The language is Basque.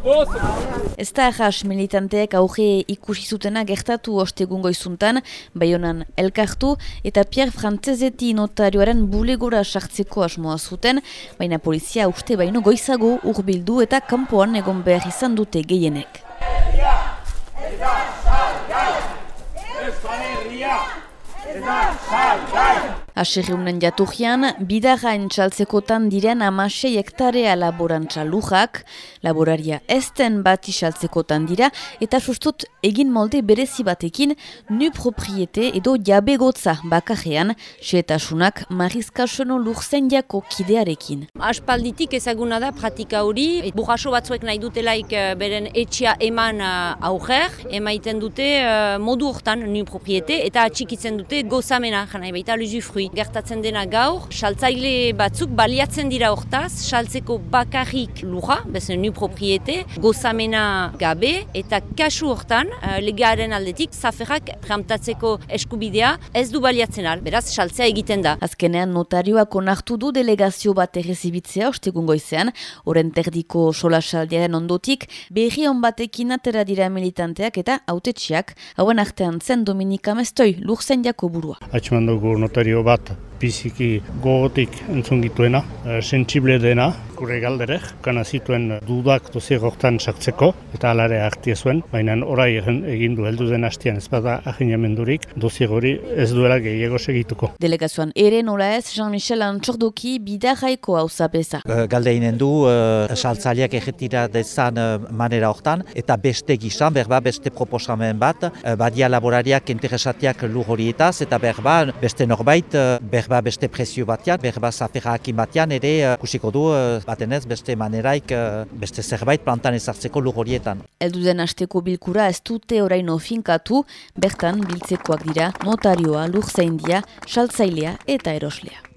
Ez da ahas militanteek auge ikusi zutena gertatu ostegun goizuntan, baionan elkartu eta Pierre Frantzezeti notarioaren bulegora sartzeko asmoa zuten, baina polizia uste baino goizago urbildu eta kanpoan egon behar izan dute gehienek. Aserriunen jaturrian, bidarra entxaltzekotan diren amasei hektarea laborantza lujak, laboraria ezten bat isaltzekotan dira, eta sustut egin molde berezi batekin nu propriete edo jabegotza bakajean, seetasunak marizkasono lurzen jako kidearekin. Aspalditik ezaguna da pratika hori, burraso batzuek nahi dutelaik eh, beren etxia eman uh, aurrer, emaiten dute uh, modu hortan nu propriete, eta atxikitzen dute gozamena, jana baita luzufrui gertatzen dena gaur, saltzaile batzuk baliatzen dira hortaz, saltzeko bakarrik lura, bezen nu propriete, gozamena gabe, eta kasu hortan, uh, legearen aldetik, zaferrak ramtatzeko eskubidea ez du baliatzen al, beraz, saltzea egiten da. Azkenean notarioak onartu du delegazio bat errezibitzea ostegun goizean, oren terdiko solasaldiaren ondotik, berri on batekin atera dira militanteak eta autetxiak, hauen artean zen Dominika Mestoi, lurzen jako burua. Atxeman dugu notario bat What? Biziki gogotik entzun gituena, e, sensible dena, gure galderek, kana zituen dudak dozie gortan sartzeko, eta alare hartia zuen, baina orai egin du heldu den hastian ez bada ahinamendurik, dozie gori ez duela gehiago segituko. Delegazioan ere nola ez Jean-Michel Antxordoki bidarraiko hau zapesa. Galdeinen du, uh, saltzaileak egetira dezan uh, manera hortan, eta beste gizan, berba beste proposamen bat, uh, badia laborariak interesatiak lur horietaz, eta berba beste norbait, uh, berba beste presio batean, berba zaferrakin batean, ere uh, kusiko du, uh, batenez beste maneraik, uh, beste zerbait plantan ezartzeko lur horietan. Elduden asteko bilkura ez dute oraino finkatu, bertan biltzekoak dira notarioa, lur zaindia, saltzailea eta eroslea.